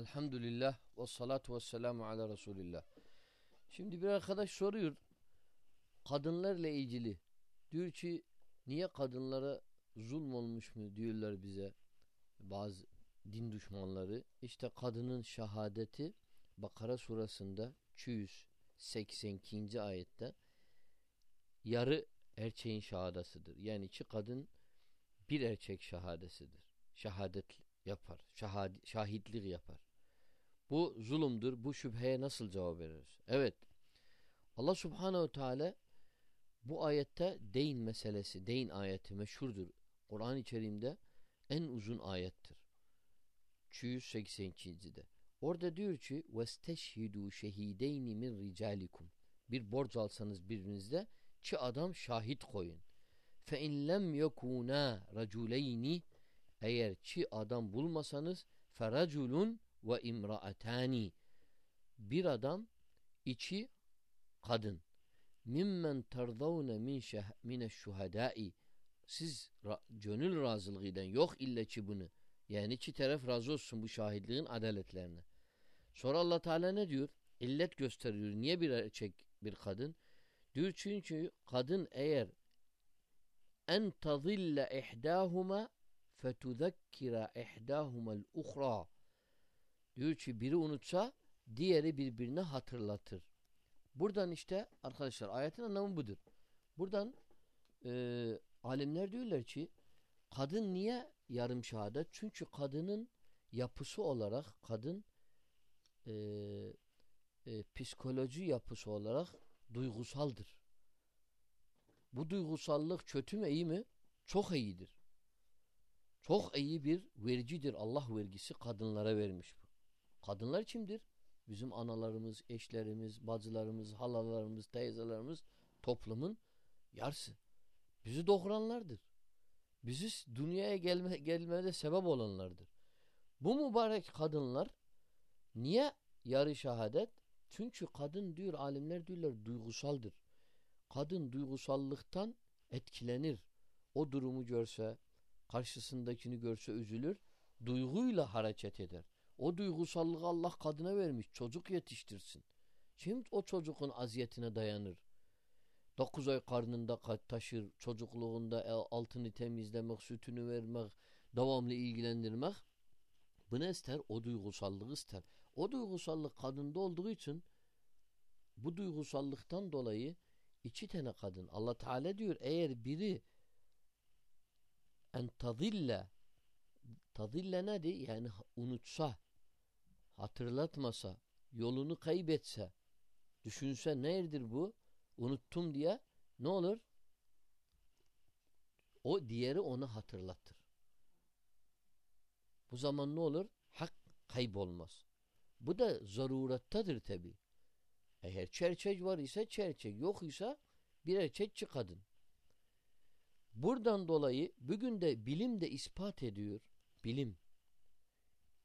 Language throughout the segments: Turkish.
Elhamdülillah ve salatu ve selamu ala Resulillah. Şimdi bir arkadaş soruyor kadınlarla ilgili. Diyor ki niye kadınlara zulm olmuş mu diyorlar bize bazı din düşmanları. İşte kadının şehadeti Bakara surasında 282. ayette yarı erkeğin şahadasıdır. Yani iki kadın bir erkek şahadesidir. Şehadet yapar. Şahad şahitlik yapar. Bu zulümdür. Bu şüpheye nasıl cevap veririz? Evet. Allah Subhanahu Teala bu ayette deyin meselesi, deyin ayeti meşhurdur. Kur'an-ı Kerim'de en uzun ayettir. 282. de. Orada diyor ki vesteşhidu şehideyni min ricalikum. Bir borç alsanız birbirinizde iki adam şahit koyun. Fe in lem yekuna raculeyni eğer iki adam bulmasanız feraculun ve imraatani. Bir adam içi kadın. Mimmen tardavne min mine şuhadai. Siz ra gönül razılığıyla yok illa ki bunu. Yani iki taraf razı olsun bu şahitliğin adaletlerine. Sonra Allah Teala ne diyor? İllet gösteriyor. Niye bir erkek bir kadın? Diyor çünkü kadın eğer en tazille ihdahuma fetuzekkira ihdahuma'l uhra Diyor ki biri unutsa diğeri birbirine hatırlatır. Buradan işte arkadaşlar ayetin anlamı budur. Buradan e, alimler diyorlar ki kadın niye yarım şehadet? Çünkü kadının yapısı olarak kadın e, e, psikoloji yapısı olarak duygusaldır. Bu duygusallık kötü mü iyi mi? Çok iyidir. Çok iyi bir vericidir. Allah vergisi kadınlara vermiş. Kadınlar kimdir? Bizim analarımız, eşlerimiz, bacılarımız, halalarımız, teyzelerimiz toplumun yarısı. Bizi doğuranlardır. Bizi dünyaya gelme, gelmede sebep olanlardır. Bu mübarek kadınlar niye yarı şehadet? Çünkü kadın diyor alimler diyorlar duygusaldır. Kadın duygusallıktan etkilenir. O durumu görse, karşısındakini görse üzülür. Duyguyla hareket eder. O duygusallığı Allah kadına vermiş. Çocuk yetiştirsin. Şimdi o çocuğun aziyetine dayanır. Dokuz ay karnında taşır, çocukluğunda altını temizlemek, sütünü vermek, devamlı ilgilendirmek. Bu ne ister? O duygusallığı ister. O duygusallık kadında olduğu için bu duygusallıktan dolayı iki tane kadın Allah Teala diyor eğer biri en tadille tadille nedir? Yani unutsa hatırlatmasa, yolunu kaybetse, düşünse nedir bu? Unuttum diye ne olur? O diğeri onu hatırlatır. Bu zaman ne olur? Hak kaybolmaz. Bu da zarurettadır tabi. Eğer çerçek var ise çerçek, yok ise bir erkek kadın. Buradan dolayı bugün de bilim de ispat ediyor. Bilim.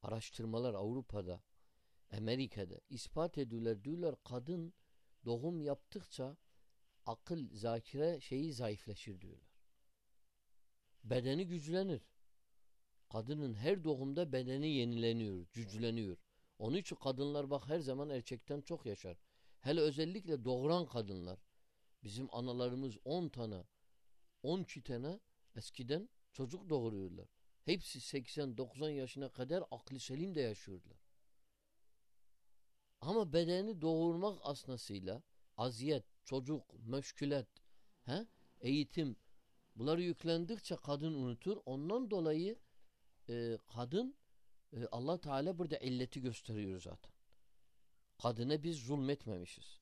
Araştırmalar Avrupa'da Amerika'da ispat ediyorlar. Diyorlar kadın doğum yaptıkça akıl, zakire şeyi zayıflaşır diyorlar. Bedeni güçlenir. Kadının her doğumda bedeni yenileniyor, güçleniyor. Onun için kadınlar bak her zaman erkekten çok yaşar. Hele özellikle doğuran kadınlar. Bizim analarımız 10 tane, 12 tane eskiden çocuk doğuruyorlar. Hepsi 80-90 yaşına kadar aklı selim de yaşıyorlar. Ama bedeni doğurmak asnasıyla aziyet, çocuk, meşgület, he? eğitim bunları yüklendikçe kadın unutur. Ondan dolayı e, kadın e, Allah Teala burada illeti gösteriyor zaten. Kadına biz zulmetmemişiz.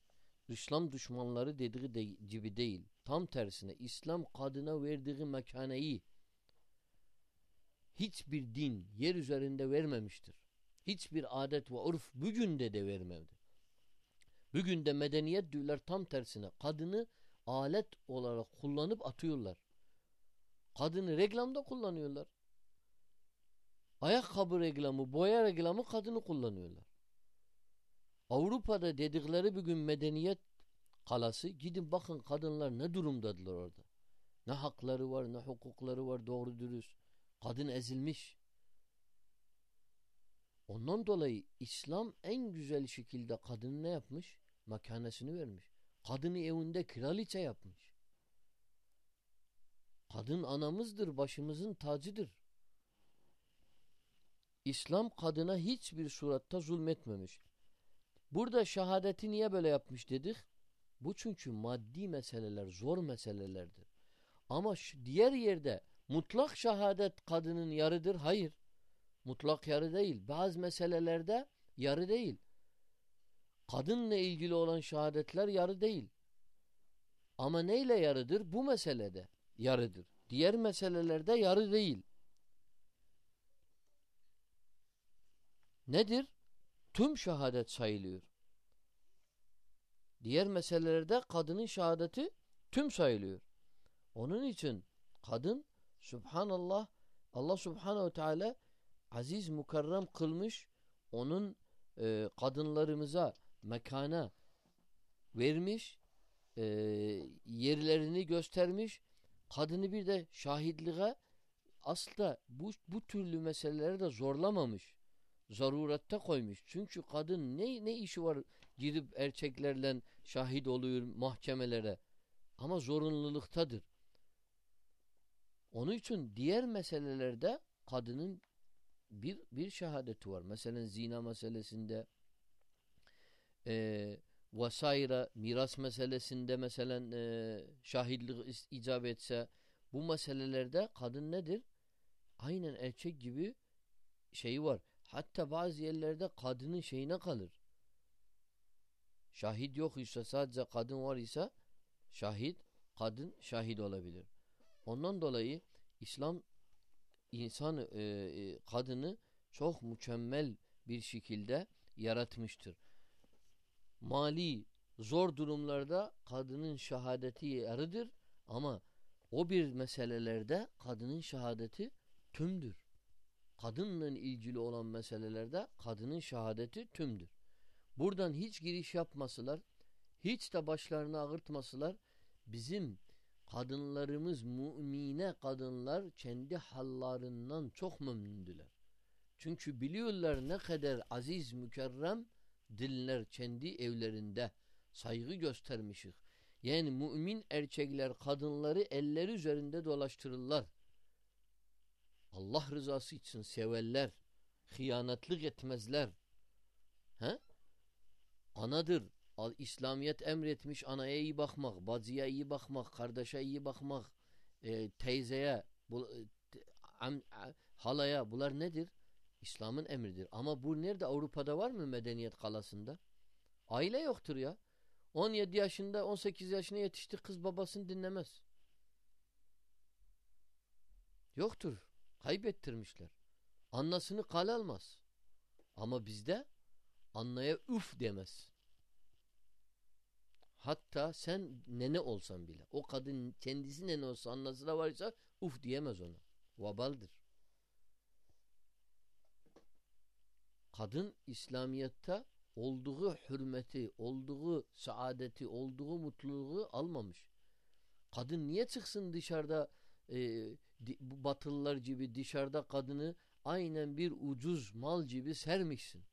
İslam düşmanları dediği de, gibi değil. Tam tersine İslam kadına verdiği mekaneyi hiçbir din yer üzerinde vermemiştir. Hiçbir adet ve urf bugün de de vermedi. Bugün de medeniyet diyorlar tam tersine. Kadını alet olarak kullanıp atıyorlar. Kadını reklamda kullanıyorlar. Ayakkabı reklamı, boya reklamı kadını kullanıyorlar. Avrupa'da dedikleri bugün medeniyet kalası gidin bakın kadınlar ne durumdadılar orada. Ne hakları var ne hukukları var doğru dürüst. Kadın ezilmiş. Ondan dolayı İslam en güzel şekilde kadını ne yapmış? Makanesini vermiş. Kadını evinde kraliçe yapmış. Kadın anamızdır, başımızın tacıdır. İslam kadına hiçbir suratta zulmetmemiş. Burada şehadeti niye böyle yapmış dedik? Bu çünkü maddi meseleler zor meselelerdir. Ama diğer yerde mutlak şehadet kadının yarıdır. Hayır. Mutlak yarı değil. Bazı meselelerde yarı değil. Kadınla ilgili olan şehadetler yarı değil. Ama neyle yarıdır? Bu meselede yarıdır. Diğer meselelerde yarı değil. Nedir? Tüm şehadet sayılıyor. Diğer meselelerde kadının şehadeti tüm sayılıyor. Onun için kadın Subhanallah Allah Subhanahu Teala aziz mukarrem kılmış onun e, kadınlarımıza mekana vermiş e, yerlerini göstermiş kadını bir de şahitliğe asla bu, bu türlü meseleleri de zorlamamış zarurette koymuş. Çünkü kadın ne ne işi var gidip erkeklerle şahit oluyor mahkemelere. Ama zorunluluktadır. Onun için diğer meselelerde kadının bir bir şehadeti var. Mesela zina meselesinde e, vesaire miras meselesinde mesela e, şahitlik icap etse bu meselelerde kadın nedir? Aynen erkek gibi şeyi var. Hatta bazı yerlerde kadının şeyine kalır. Şahit yok ise sadece kadın var ise şahit, kadın şahit olabilir. Ondan dolayı İslam insan e, e, kadını çok mükemmel bir şekilde yaratmıştır. Mali zor durumlarda kadının şehadeti yarıdır ama o bir meselelerde kadının şehadeti tümdür kadınla ilgili olan meselelerde kadının şehadeti tümdür. Buradan hiç giriş yapmasılar, hiç de başlarını ağırtmasılar, bizim kadınlarımız, mümine kadınlar kendi hallarından çok memnundular. Çünkü biliyorlar ne kadar aziz, mükerrem diller kendi evlerinde saygı göstermişik. Yani mümin erkekler kadınları elleri üzerinde dolaştırırlar. Allah rızası için severler. Hıyanetlik etmezler. He? Anadır. İslamiyet emretmiş anaya iyi bakmak, bacıya iyi bakmak, kardeşe iyi bakmak, e, teyzeye, bu, e, am, halaya bunlar nedir? İslam'ın emridir. Ama bu nerede? Avrupa'da var mı medeniyet kalasında? Aile yoktur ya. 17 yaşında 18 yaşına yetişti kız babasını dinlemez. Yoktur. Kaybettirmişler. Annasını kal almaz. Ama bizde annaya üf demez. Hatta sen nene olsan bile. O kadın kendisi nene olsa annası da varsa uf diyemez ona. Vabaldır. Kadın İslamiyet'te olduğu hürmeti, olduğu saadeti, olduğu mutluluğu almamış. Kadın niye çıksın dışarıda e, batılılar gibi dışarıda kadını aynen bir ucuz mal gibi sermişsin.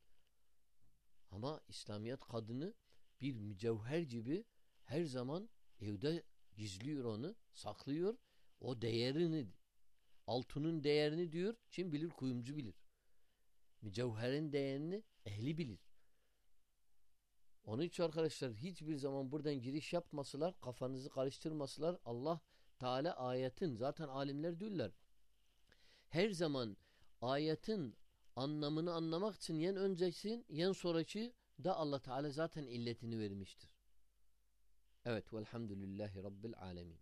Ama İslamiyet kadını bir mücevher gibi her zaman evde gizliyor onu, saklıyor. O değerini, altının değerini diyor. Kim bilir? Kuyumcu bilir. Mücevherin değerini ehli bilir. Onun için arkadaşlar hiçbir zaman buradan giriş yapmasılar, kafanızı karıştırmasılar. Allah Teala ayetin zaten alimler diyorlar. Her zaman ayetin anlamını anlamak için yen öncesin yen sonraki da Allah Teala zaten illetini vermiştir. Evet velhamdülillahi rabbil alemin.